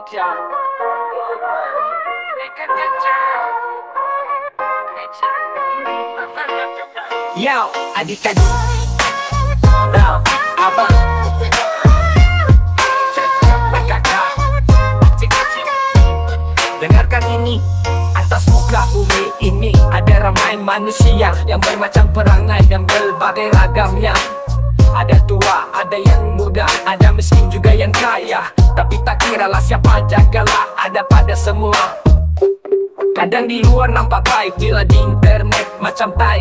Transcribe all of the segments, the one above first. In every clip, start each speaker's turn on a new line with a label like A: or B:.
A: Yo, adik tadi Now, abang Dengarkan ini. Atas muka bumi ini Ada ramai manusia Yang bermacam perangai Dan berbagai ragamnya Ada tua, ada yang muda Ada miskin juga yang kaya. Tapi tak kiralah siapa jagalah Ada pada semua. Kadang di luar nampak baik Bila di internet macam tai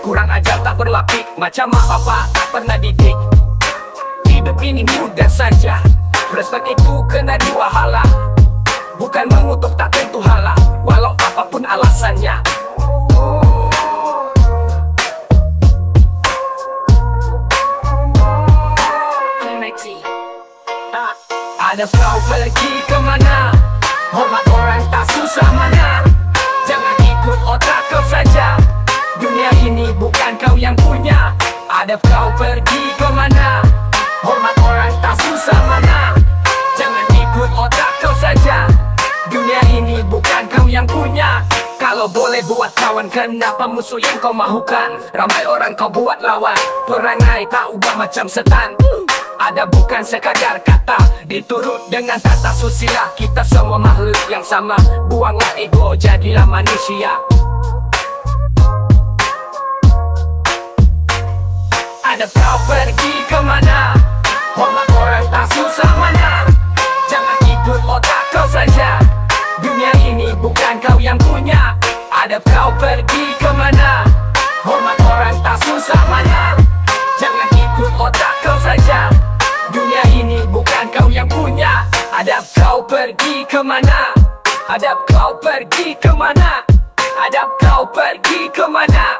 A: Kurang ajar tak berlapik Macam mak bapak tak pernah didik. Hidup ini mudah saja Respect itu kena diwahala Ada kau pergi kemana Hormat orang tak susah mana? Jangan ikut otak kau saja. Dunia ini bukan kau yang punya. Ada kau pergi kemana Hormat orang tak susah mana? Jangan ikut otak kau saja. Dunia ini bukan kau yang punya. Kalau boleh buat kawan Kenapa musuh yang kau mahukan? Ramai orang kau buat lawan. Perangai tak ubah macam setan ada bukan sekadar kata Diturut dengan tata susila. Kita semua makhluk yang sama Buanglah ego jadilah manusia. Ada kau pergi kemana Hormat orang tak susah mana? Jangan ikut otak kau saja. Dunia ini bukan kau yang punya. Ada kau pergi kemana Adap kau pergi ke mana? Adap kau pergi ke mana? Adap kau pergi ke mana?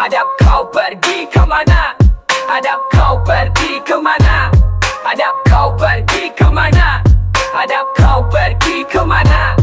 A: Adap kau pergi ke mana? Adap kau pergi ke mana? Adap kau pergi ke mana? Adap kau pergi ke mana? Adab kau pergi ke mana?